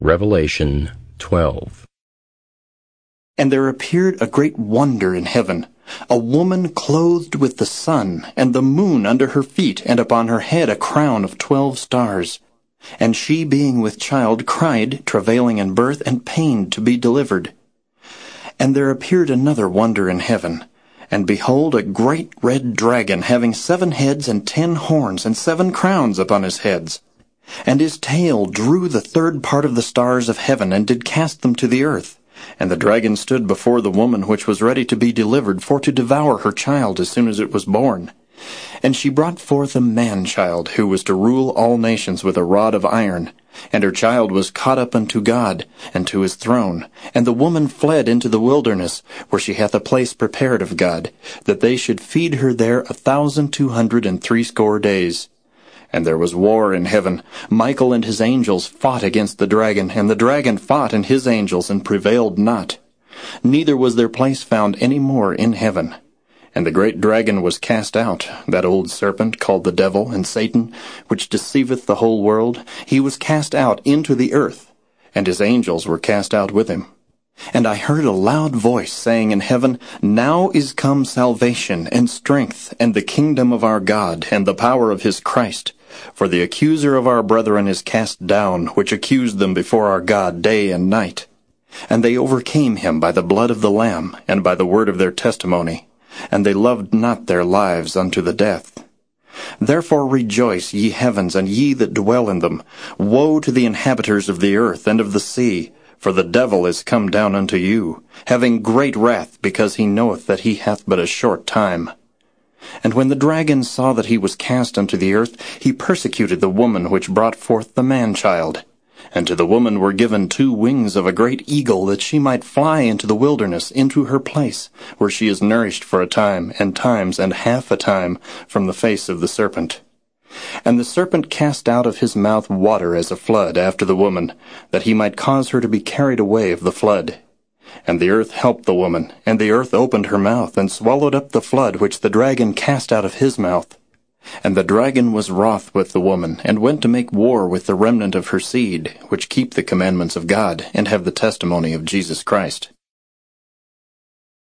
Revelation 12. And there appeared a great wonder in heaven, a woman clothed with the sun, and the moon under her feet, and upon her head a crown of twelve stars. And she, being with child, cried, travailing in birth, and pained to be delivered. And there appeared another wonder in heaven, and behold, a great red dragon, having seven heads and ten horns, and seven crowns upon his heads and his tail drew the third part of the stars of heaven, and did cast them to the earth. And the dragon stood before the woman which was ready to be delivered, for to devour her child as soon as it was born. And she brought forth a man-child, who was to rule all nations with a rod of iron. And her child was caught up unto God, and to his throne. And the woman fled into the wilderness, where she hath a place prepared of God, that they should feed her there a thousand two hundred and threescore days. And there was war in heaven. Michael and his angels fought against the dragon, and the dragon fought and his angels, and prevailed not. Neither was their place found any more in heaven. And the great dragon was cast out, that old serpent called the devil and Satan, which deceiveth the whole world. He was cast out into the earth, and his angels were cast out with him. And I heard a loud voice saying in heaven, Now is come salvation, and strength, and the kingdom of our God, and the power of his Christ. For the accuser of our brethren is cast down, which accused them before our God day and night. And they overcame him by the blood of the Lamb, and by the word of their testimony. And they loved not their lives unto the death. Therefore rejoice, ye heavens, and ye that dwell in them. Woe to the inhabitants of the earth and of the sea, for the devil is come down unto you, having great wrath, because he knoweth that he hath but a short time. And when the dragon saw that he was cast unto the earth, he persecuted the woman which brought forth the man-child. And to the woman were given two wings of a great eagle, that she might fly into the wilderness, into her place, where she is nourished for a time, and times, and half a time, from the face of the serpent. And the serpent cast out of his mouth water as a flood after the woman, that he might cause her to be carried away of the flood. And the earth helped the woman, and the earth opened her mouth, and swallowed up the flood which the dragon cast out of his mouth. And the dragon was wroth with the woman, and went to make war with the remnant of her seed, which keep the commandments of God, and have the testimony of Jesus Christ.